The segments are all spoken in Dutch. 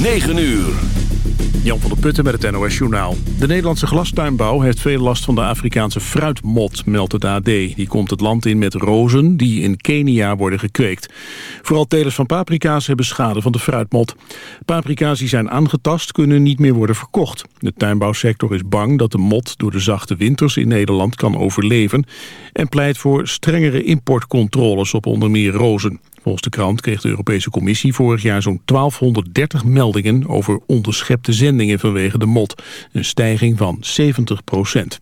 9 uur. Jan van der Putten met het NOS Journaal. De Nederlandse glastuinbouw heeft veel last van de Afrikaanse fruitmot, meldt het AD. Die komt het land in met rozen die in Kenia worden gekweekt. Vooral telers van paprika's hebben schade van de fruitmot. Paprika's die zijn aangetast kunnen niet meer worden verkocht. De tuinbouwsector is bang dat de mot door de zachte winters in Nederland kan overleven... en pleit voor strengere importcontroles op onder meer rozen. Volgens de krant kreeg de Europese Commissie vorig jaar zo'n 1230 meldingen over onderschepte zendingen vanwege de mot. Een stijging van 70 procent.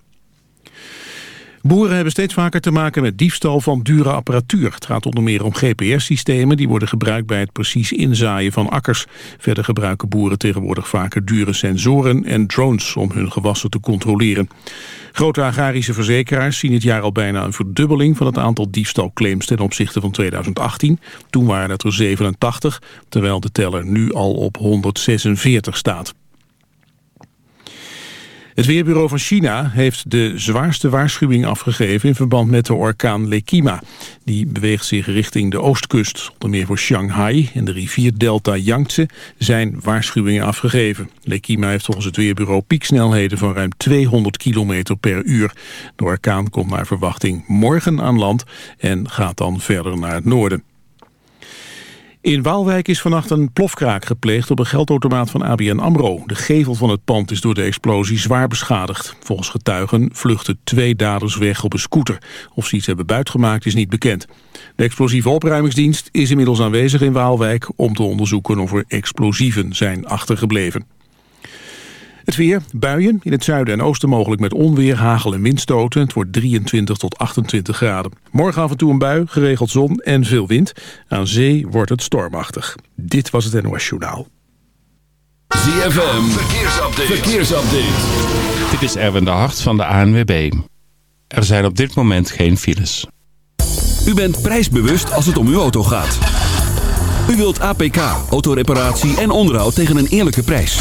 Boeren hebben steeds vaker te maken met diefstal van dure apparatuur. Het gaat onder meer om GPS-systemen die worden gebruikt bij het precies inzaaien van akkers. Verder gebruiken boeren tegenwoordig vaker dure sensoren en drones om hun gewassen te controleren. Grote agrarische verzekeraars zien het jaar al bijna een verdubbeling van het aantal diefstalclaims ten opzichte van 2018. Toen waren het er 87, terwijl de teller nu al op 146 staat. Het Weerbureau van China heeft de zwaarste waarschuwing afgegeven in verband met de orkaan Lekima. Die beweegt zich richting de oostkust. Onder meer voor Shanghai en de rivierdelta Yangtze zijn waarschuwingen afgegeven. Lekima heeft volgens het Weerbureau pieksnelheden van ruim 200 km per uur. De orkaan komt naar verwachting morgen aan land en gaat dan verder naar het noorden. In Waalwijk is vannacht een plofkraak gepleegd op een geldautomaat van ABN AMRO. De gevel van het pand is door de explosie zwaar beschadigd. Volgens getuigen vluchten twee daders weg op een scooter. Of ze iets hebben buitgemaakt is niet bekend. De explosieve opruimingsdienst is inmiddels aanwezig in Waalwijk... om te onderzoeken of er explosieven zijn achtergebleven. Het weer, buien, in het zuiden en oosten mogelijk met onweer, hagel en windstoten. Het wordt 23 tot 28 graden. Morgen af en toe een bui, geregeld zon en veel wind. Aan zee wordt het stormachtig. Dit was het NOS Journaal. ZFM, verkeersupdate. verkeersupdate. Dit is Erwin de Hart van de ANWB. Er zijn op dit moment geen files. U bent prijsbewust als het om uw auto gaat. U wilt APK, autoreparatie en onderhoud tegen een eerlijke prijs.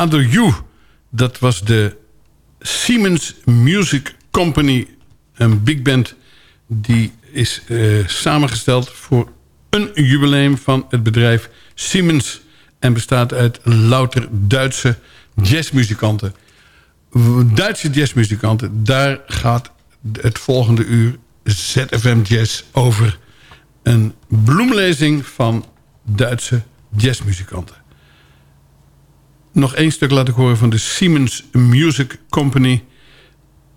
Another You. Dat was de Siemens Music Company, een big band... die is uh, samengesteld voor een jubileum van het bedrijf Siemens... en bestaat uit louter Duitse jazzmuzikanten. Duitse jazzmuzikanten, daar gaat het volgende uur ZFM Jazz over... een bloemlezing van Duitse jazzmuzikanten. Nog één stuk laat ik horen van de Siemens Music Company.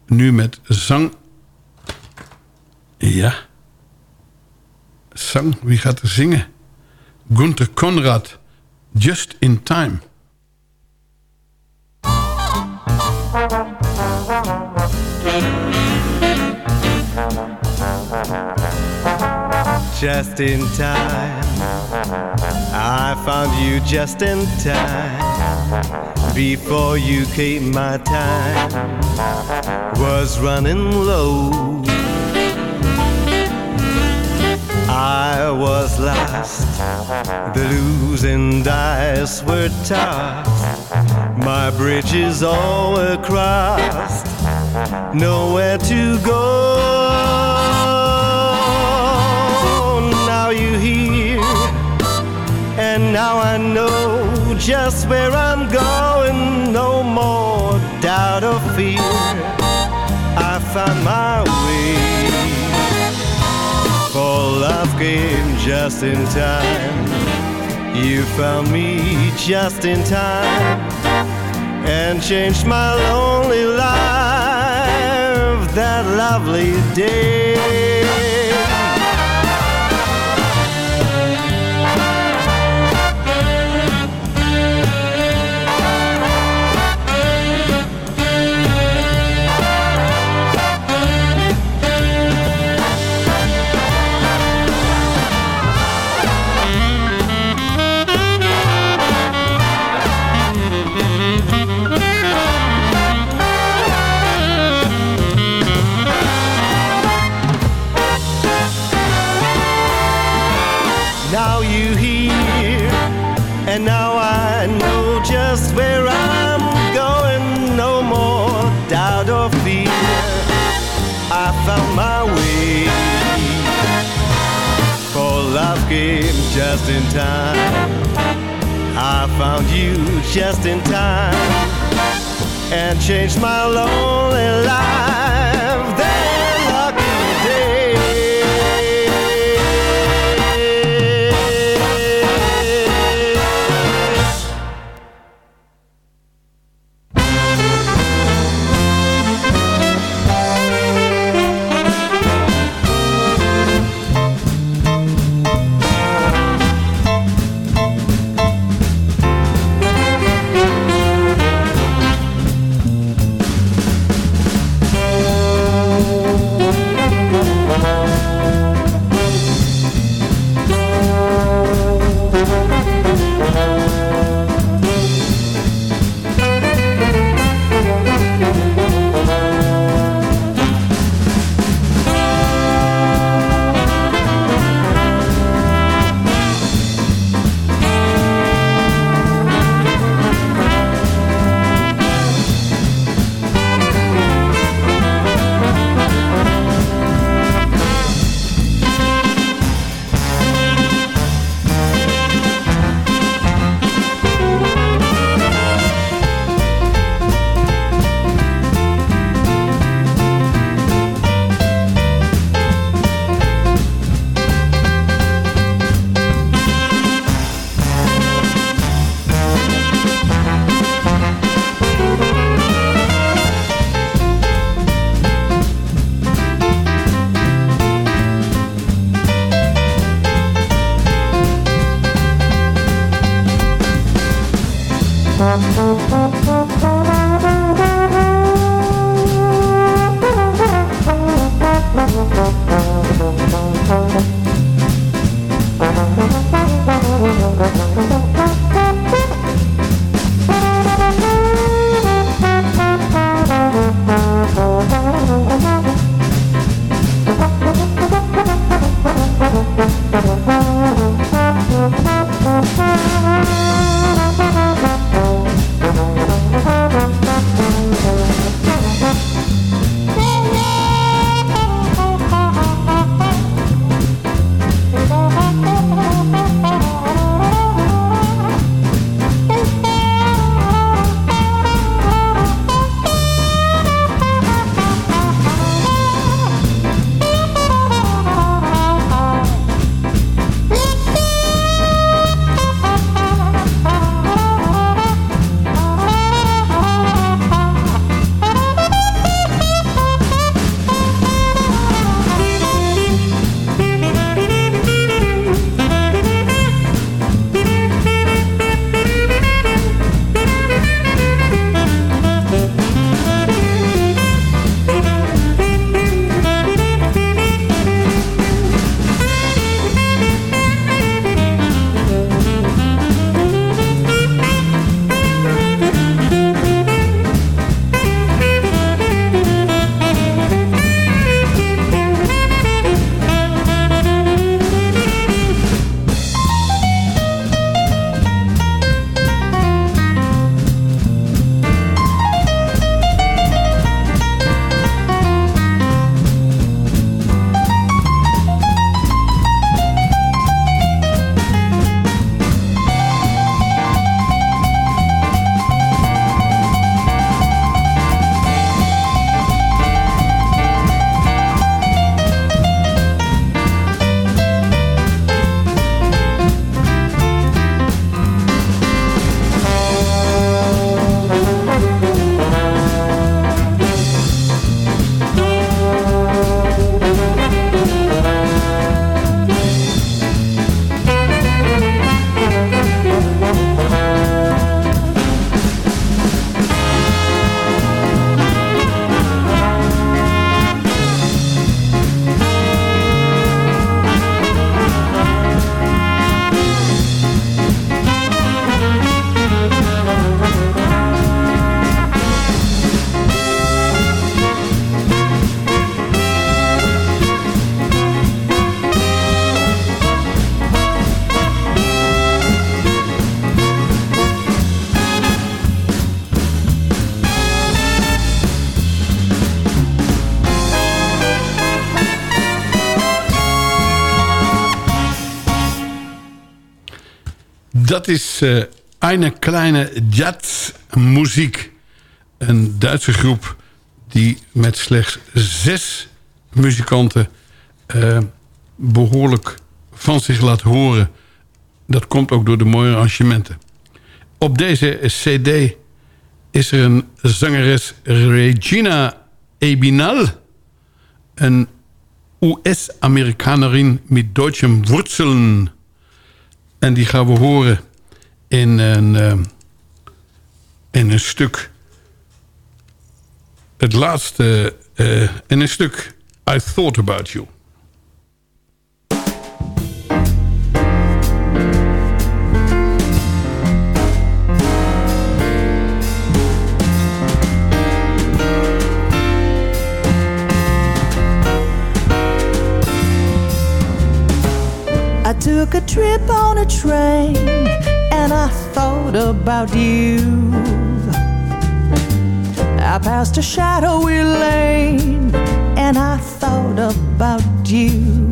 Nu met zang. Ja. Zang, wie gaat er zingen? Gunther Conrad, Just in Time. Just in time I found you just in time. Before you came, my time was running low. I was lost, the losing dice were tossed. My bridges all were crossed, nowhere to go. I know just where I'm going. No more doubt or fear. I found my way. For love came just in time. You found me just in time and changed my lonely life that lovely day. Dat is uh, Eine Kleine Jazzmuziek. Een Duitse groep die met slechts zes muzikanten... Uh, behoorlijk van zich laat horen. Dat komt ook door de mooie arrangementen. Op deze cd is er een zangeres Regina Ebinal... een US-Amerikanerin met Duitse Wurzeln... En die gaan we horen in een, uh, in een stuk... Het laatste... Uh, in een stuk I Thought About You. Took a trip on a train and I thought about you. I passed a shadowy lane and I thought about you.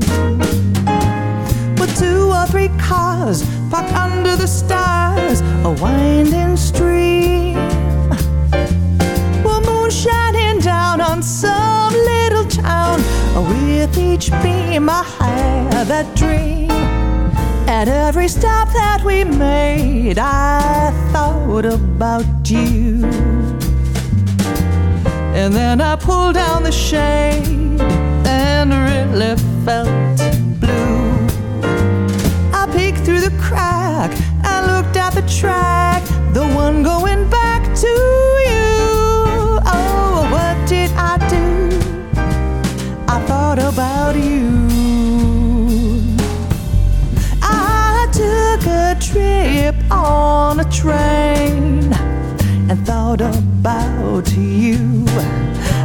With two or three cars parked under the stars, a winding stream. With moon shining down on some little town, with each beam I had that dream. At every stop that we made, I thought about you. And then I pulled down the shade and really felt blue. I peeked through the crack and looked at the track, train and thought about you.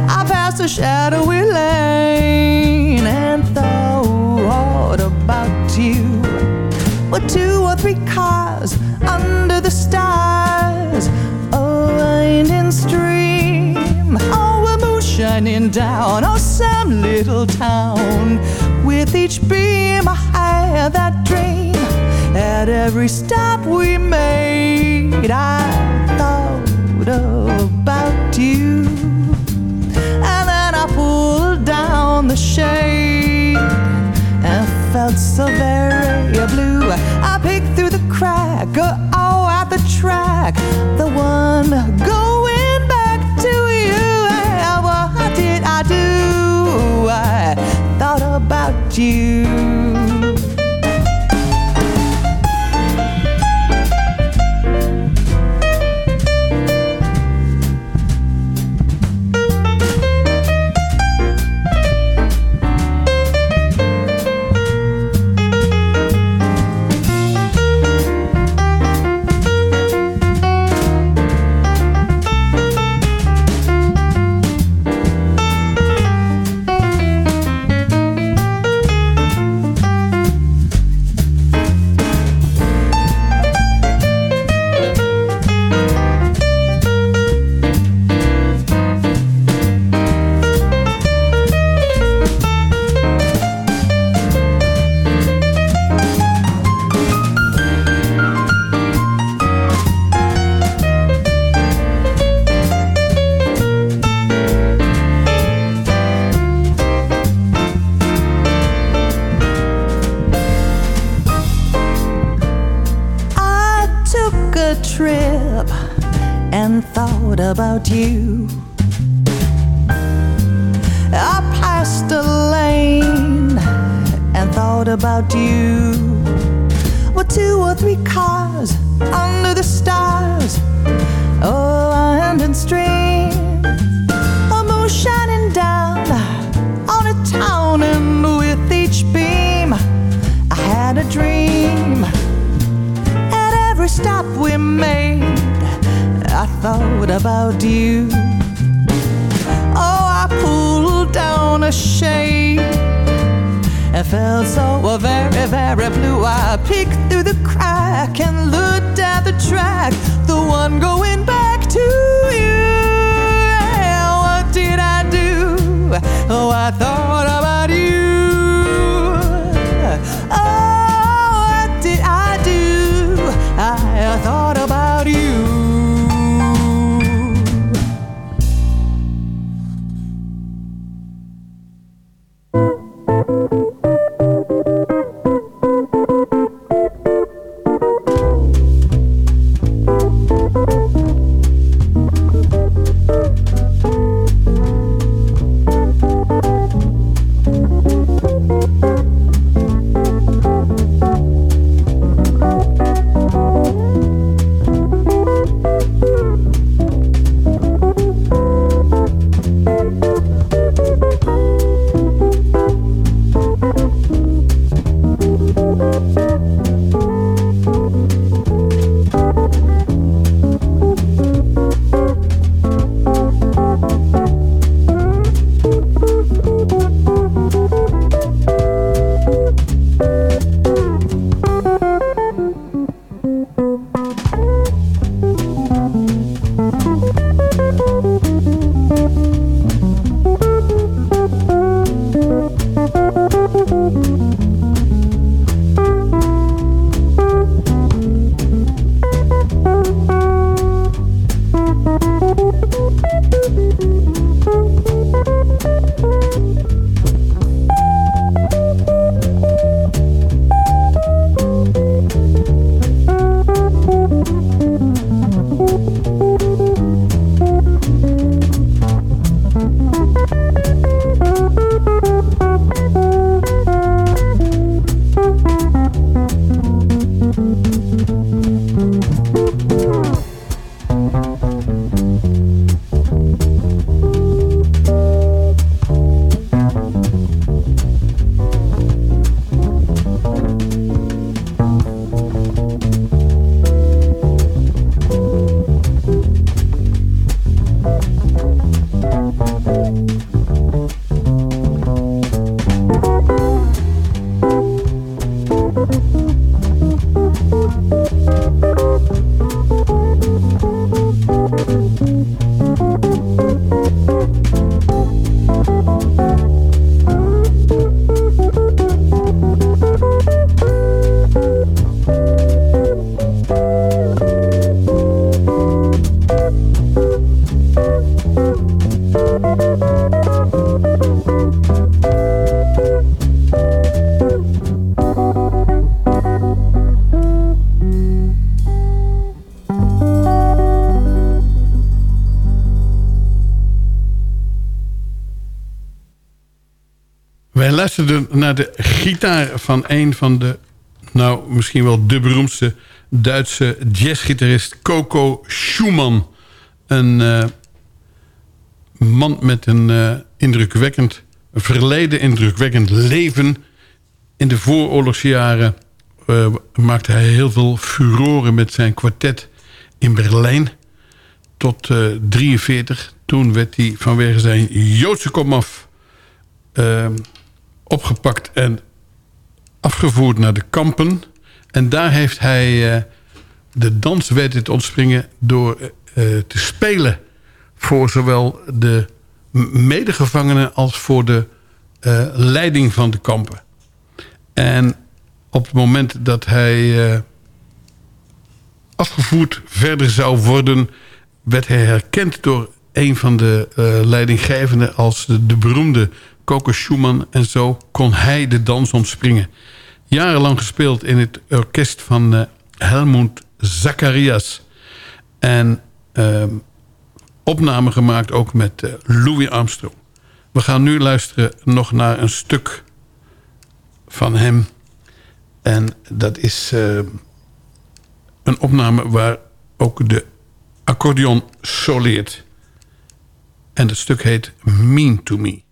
I passed a shadowy lane and thought about you. With two or three cars under the stars, a winding stream, oh, a moon shining down on some little town. With each beam, I had that every stop we made, I thought about you. And then I pulled down the shade and felt so very blue. I peeked through the crack, oh, at the track, the one going back to you. What did I do? I thought about you. Luisterden naar de gitaar van een van de... nou, misschien wel de beroemdste Duitse jazzgitarist Coco Schumann. Een eh, man met een eh, indrukwekkend verleden, indrukwekkend leven. In de vooroorlogsjaren eh, maakte hij heel veel furoren met zijn kwartet in Berlijn. Tot 1943. Toen werd hij vanwege zijn Joodse komaf opgepakt en afgevoerd naar de kampen. En daar heeft hij uh, de dans weten te ontspringen... door uh, te spelen voor zowel de medegevangenen... als voor de leiding van de kampen. En op het moment dat hij afgevoerd verder zou worden... werd hij herkend door een van de leidinggevenden... als de beroemde Coco Schumann. En zo kon hij de dans ontspringen. Jarenlang gespeeld in het orkest van uh, Helmut Zacharias. En uh, opname gemaakt ook met uh, Louis Armstrong. We gaan nu luisteren nog naar een stuk van hem. En dat is uh, een opname waar ook de accordeon soleert. En het stuk heet Mean to Me.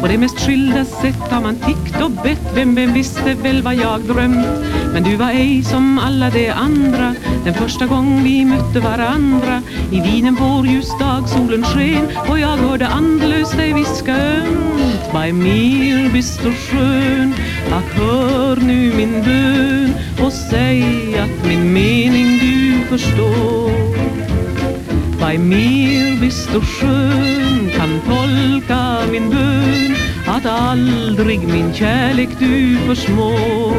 På de mest skilda sätt har man tickt och bett, vem, vem visste väl vad jag drömt. Men du var ej som alla de andra, den första gång vi mötte varandra. I vinen vår dag solen sken och jag hörde andlöst dig viska ömt. Bei mir bist du skön, ack hör nu min bön och säg att min mening du förstår. Bei mir bist du skön? kan tolka min bön att aldrig min kärlek du försmår.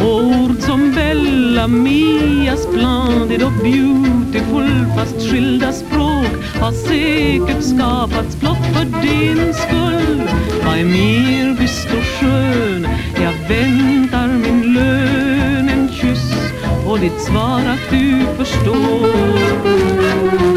Ord som Bella Mia, splendid och beautiful fast skilda språk har säkert skapats blott för din skull. Vad är mer bist och skön? jag väntar min lön, en kyss och ditt svar att du förstår.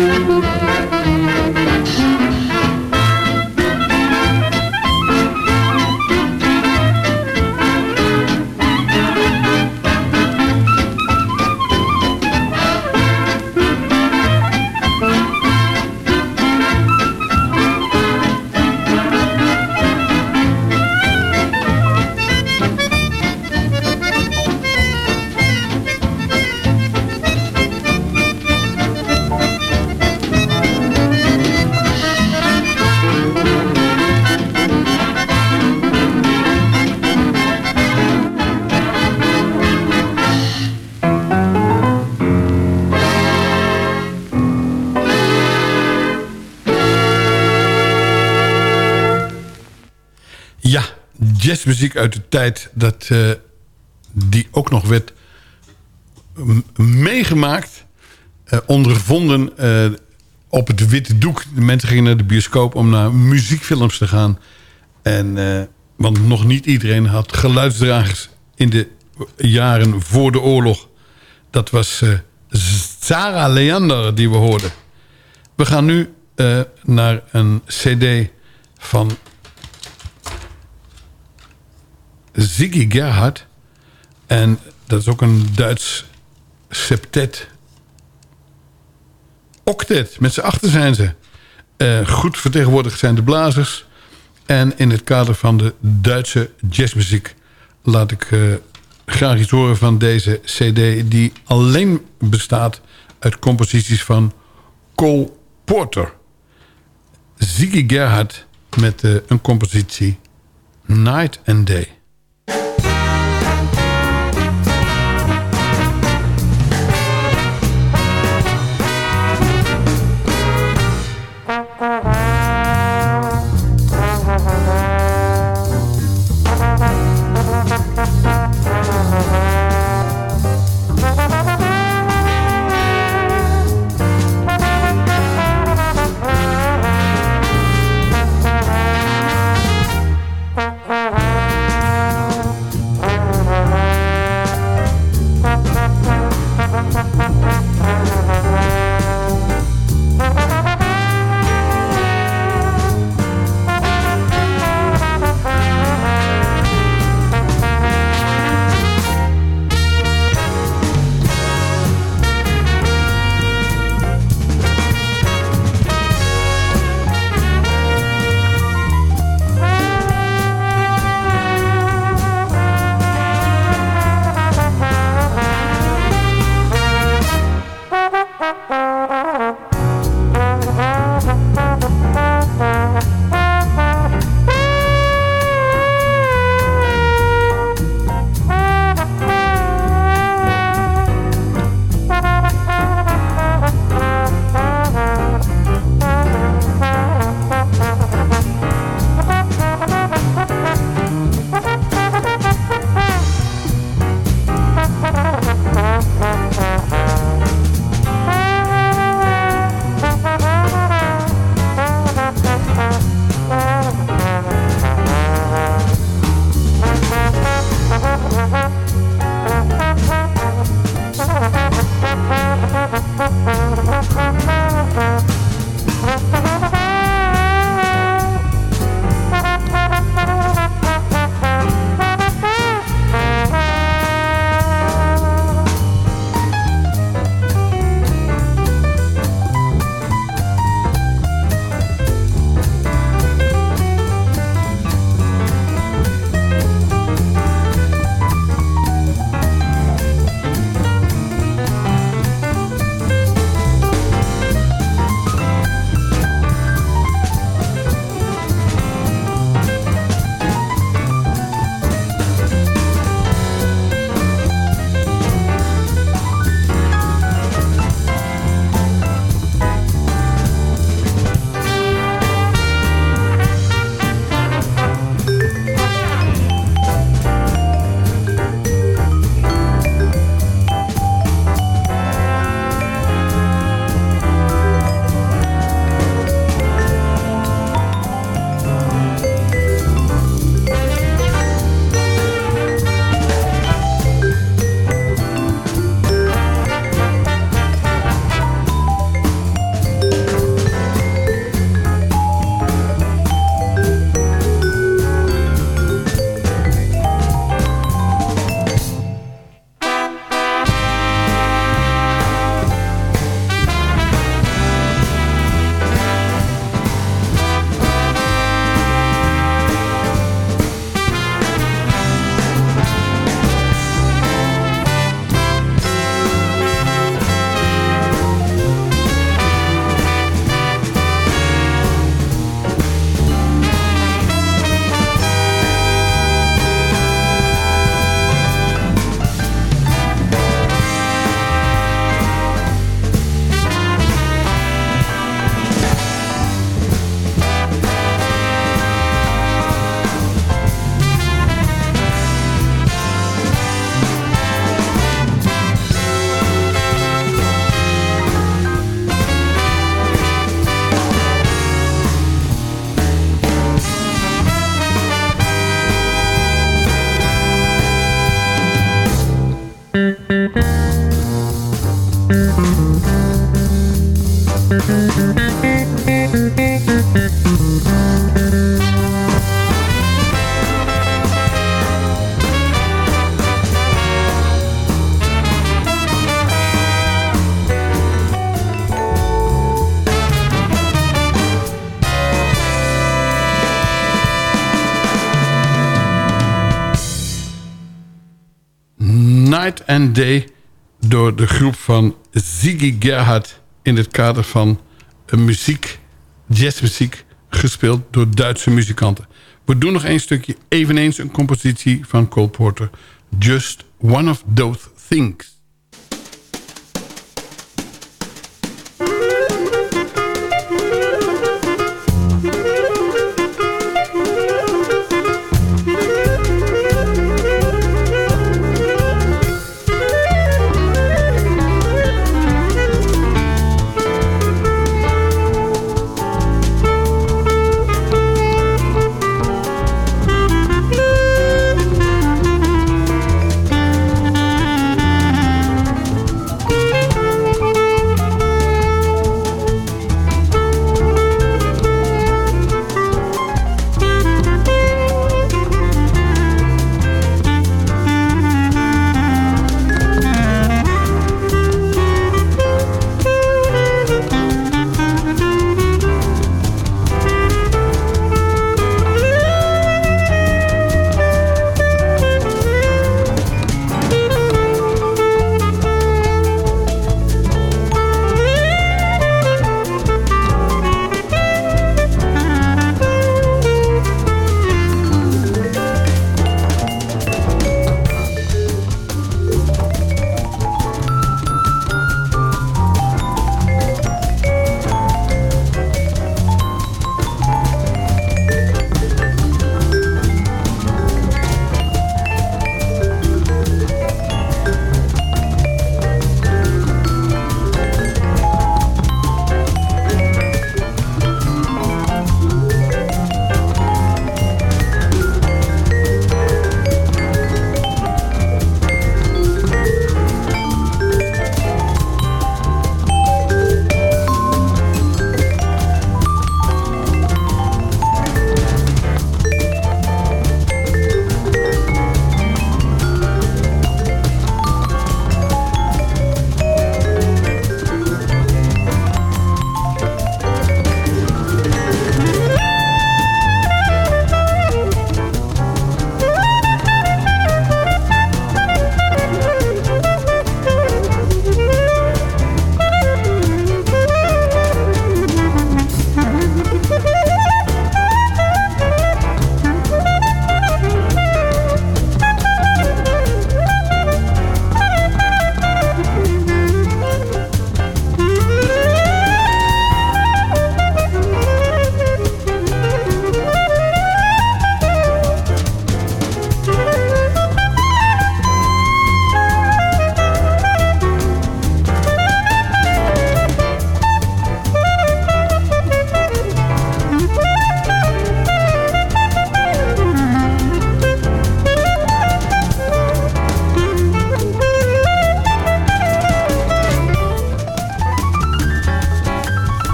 Jazzmuziek uit de tijd dat eh, die ook nog werd meegemaakt, eh, ondervonden eh, op het witte doek. De mensen gingen naar de bioscoop om naar muziekfilms te gaan. En, want nog niet iedereen had geluidsdragers in de jaren voor de oorlog. Dat was Sarah Leander die we hoorden. We gaan nu naar een cd van Ziggy Gerhard. En dat is ook een Duits septet. Octet, met z'n achter zijn ze. Eh, goed vertegenwoordigd zijn de blazers. En in het kader van de Duitse jazzmuziek... laat ik eh, graag iets horen van deze cd... die alleen bestaat uit composities van Cole Porter. Ziggy Gerhard met eh, een compositie Night and Day. Day door de groep van Ziggy Gerhard... in het kader van een muziek, jazzmuziek... gespeeld door Duitse muzikanten. We doen nog één stukje, eveneens een compositie van Cole Porter. Just One of Those Things.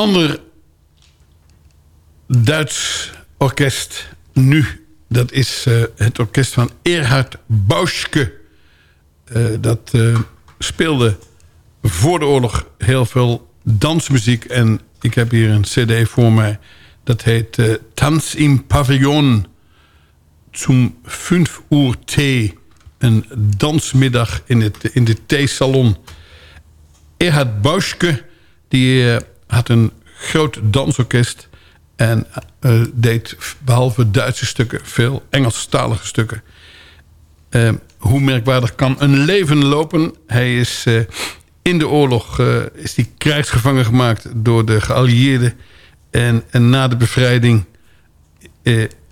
Ander Duits orkest nu, dat is uh, het orkest van Erhard Bauschke. Uh, dat uh, speelde voor de oorlog heel veel dansmuziek. En ik heb hier een cd voor mij. Dat heet uh, Tanz im Pavillon zum 5 uur thee. Een dansmiddag in, het, in de theesalon. Erhard Bauschke die, had een groot dansorkest... en uh, deed behalve Duitse stukken veel Engelstalige stukken. hoe merkwaardig kan een leven lopen? Hij is in de oorlog is hij krijgsgevangen gemaakt door de geallieerden. En, en na de bevrijding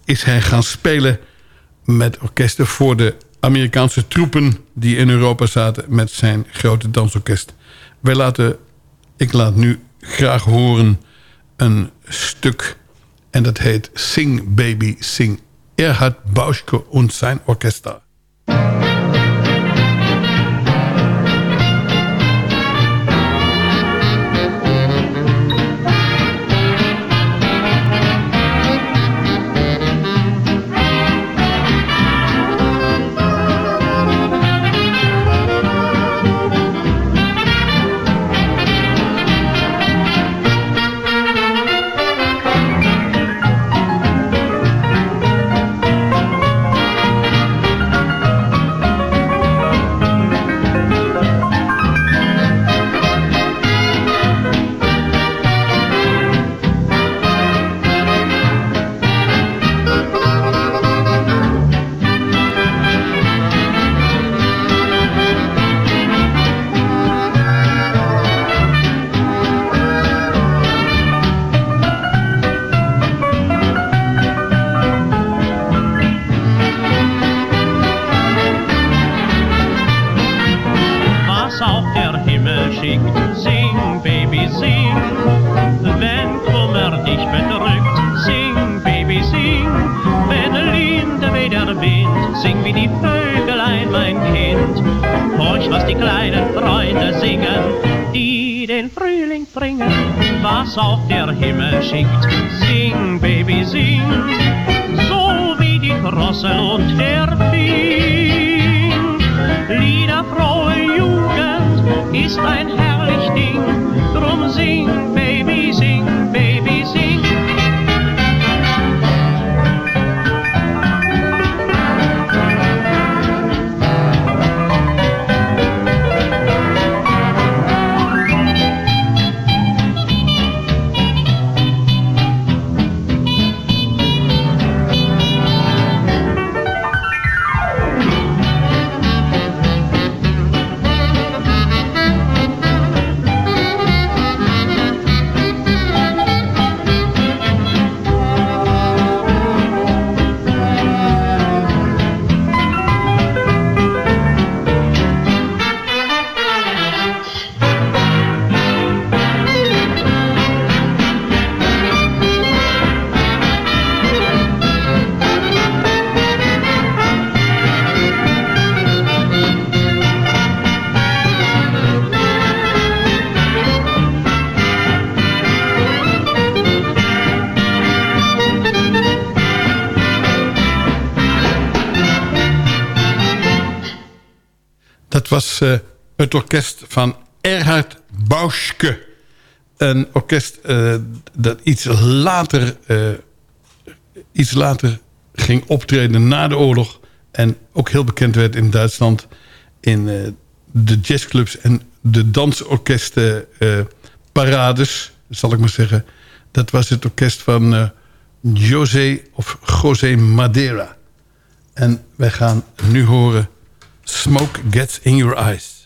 is hij gaan spelen met orkesten voor de Amerikaanse troepen die in Europa zaten met zijn grote dansorkest. Wij laten, ik laat nu graag horen een stuk en dat heet Sing Baby Sing. Erhard Bauschke en zijn orkester. Was uh, het orkest van Erhard Bauschke. Een orkest uh, dat iets later, uh, iets later ging optreden na de oorlog. En ook heel bekend werd in Duitsland. In de jazzclubs en de dansorkesten parades, zal ik maar zeggen. Dat was het orkest van José of José Madeira. En wij gaan nu horen... Smoke Gets in Your Eyes.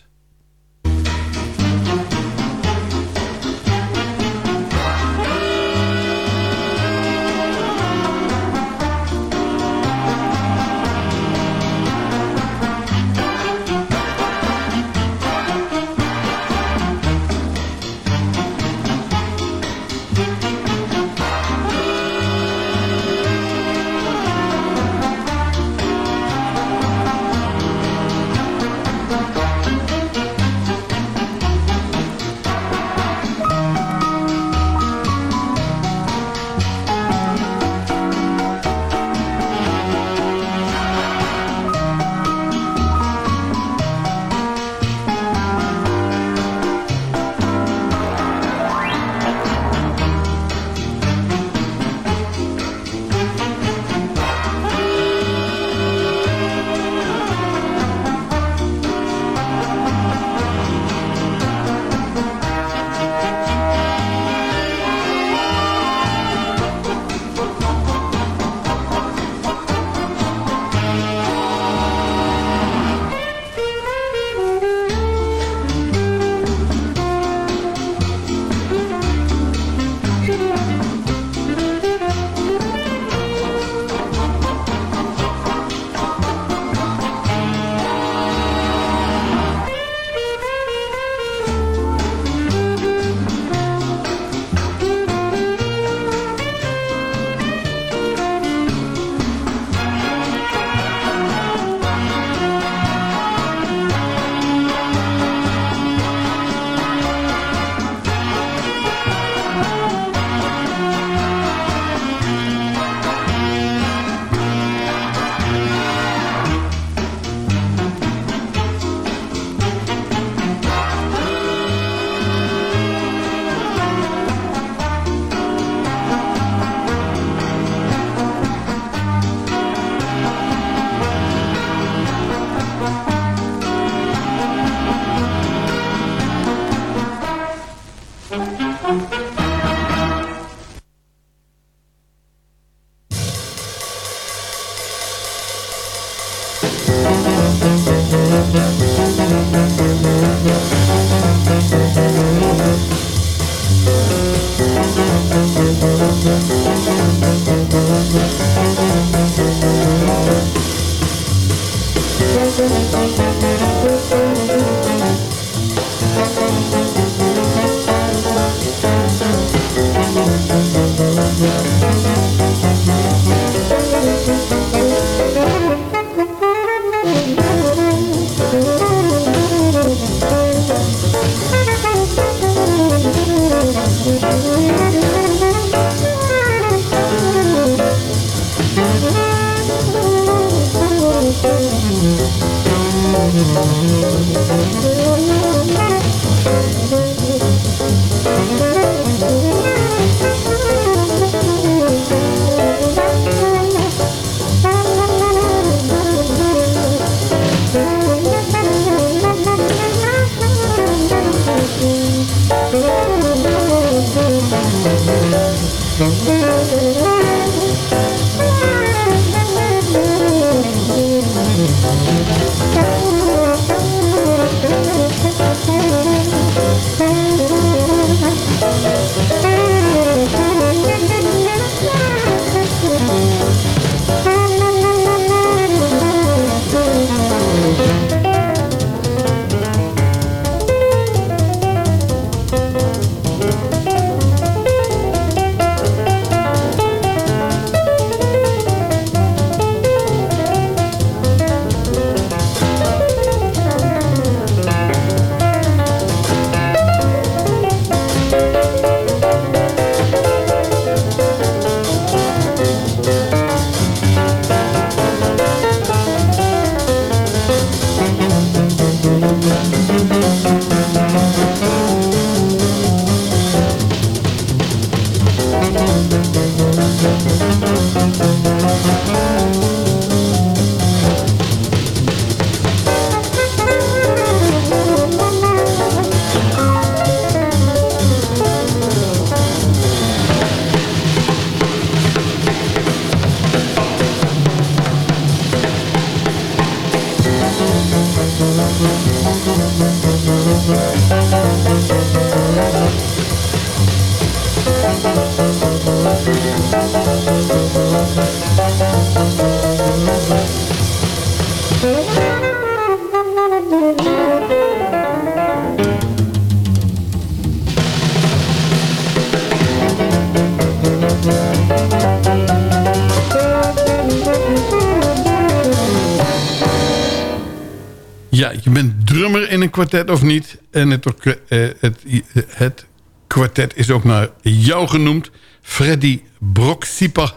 Kwartet of niet. En het, eh, het, het kwartet is ook naar jou genoemd. Freddy Broksieper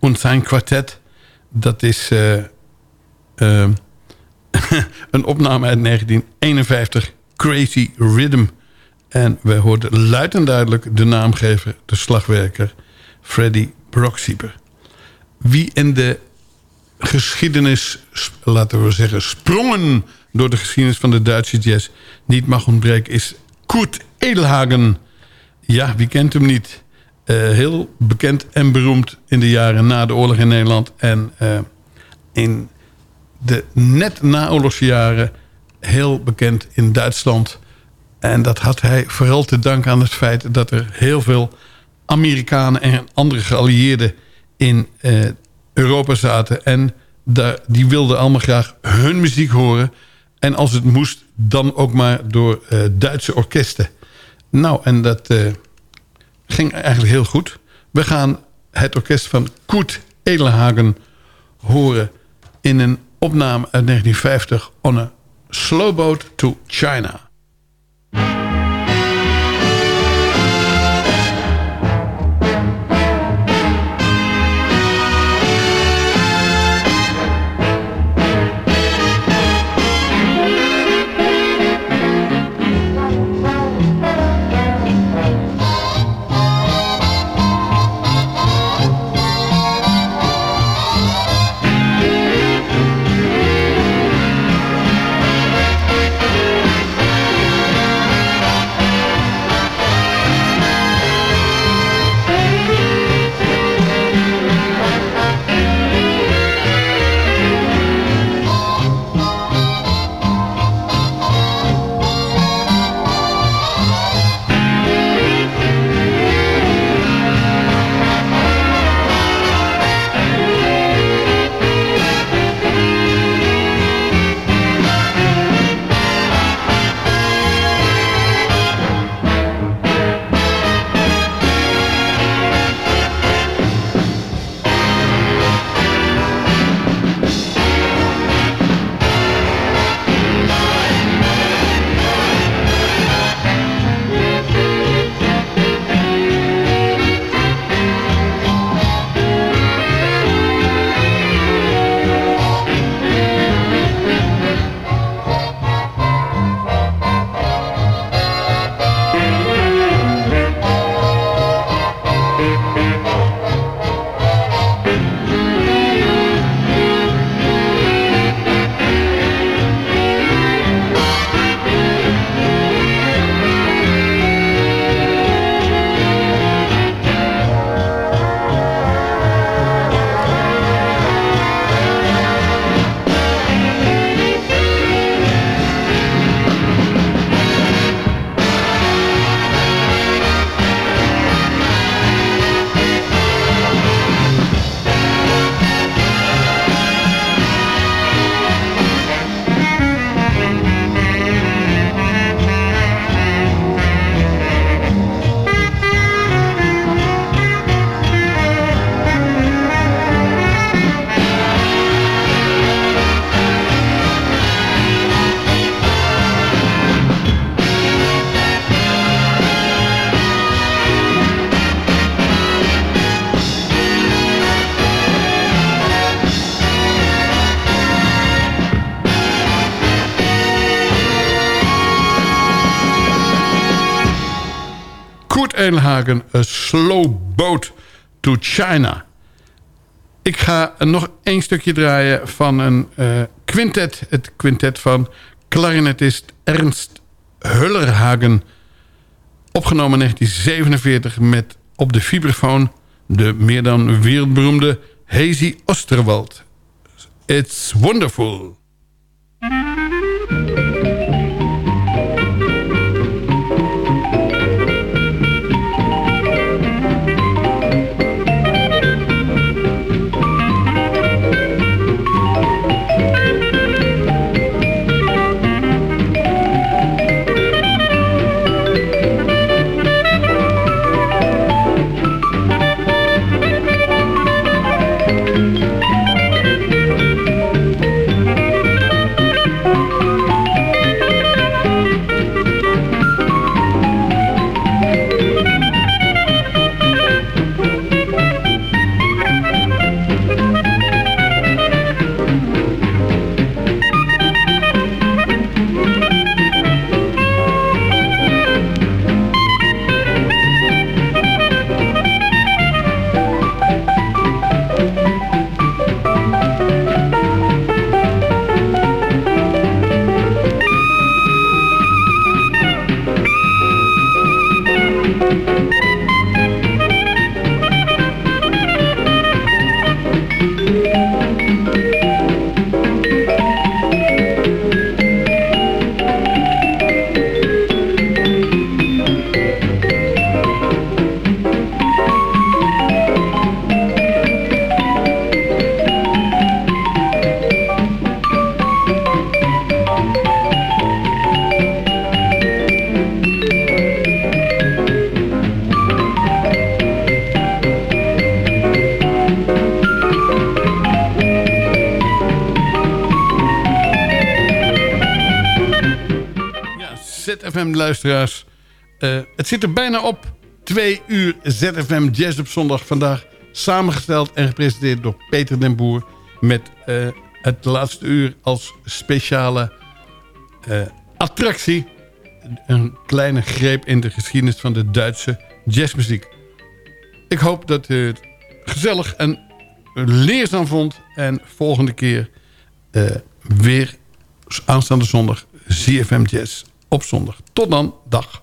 en zijn kwartet. Dat is eh, eh, een opname uit 1951. Crazy Rhythm. En we hoorden luid en duidelijk de naamgever, de slagwerker... Freddy Broksieper. Wie in de geschiedenis, laten we zeggen, sprongen door de geschiedenis van de Duitse jazz niet mag ontbreken, is Kurt Edelhagen. Ja, wie kent hem niet? Eh, heel bekend en beroemd in de jaren na de oorlog in Nederland. En eh, in de net naoorlogsjaren heel bekend in Duitsland. En dat had hij vooral te danken aan het feit dat er heel veel Amerikanen en andere geallieerden in eh, Europa zaten. En die wilden allemaal graag hun muziek horen. En als het moest, dan ook maar door eh, Duitse orkesten. Nou, en dat eh, ging eigenlijk heel goed. We gaan het orkest van Kurt Edelhagen horen... in een opname uit 1950 on a slow boat to China. A Slow Boat to China. Ik ga nog één stukje draaien van een uh, quintet. Het quintet van clarinetist Ernst Hullerhagen. Opgenomen in 1947 met op de vibrafoon... de meer dan wereldberoemde Hazy Osterwald. It's wonderful. ZFM-luisteraars. Uh, het zit er bijna op. Twee uur ZFM Jazz op zondag. Vandaag samengesteld en gepresenteerd door Peter den Boer. Met uh, het laatste uur als speciale uh, attractie. Een kleine greep in de geschiedenis van de Duitse jazzmuziek. Ik hoop dat u het gezellig en leerzaam vond. En volgende keer weer aanstaande zondag ZFM Jazz op zondag. Tot dan, dag.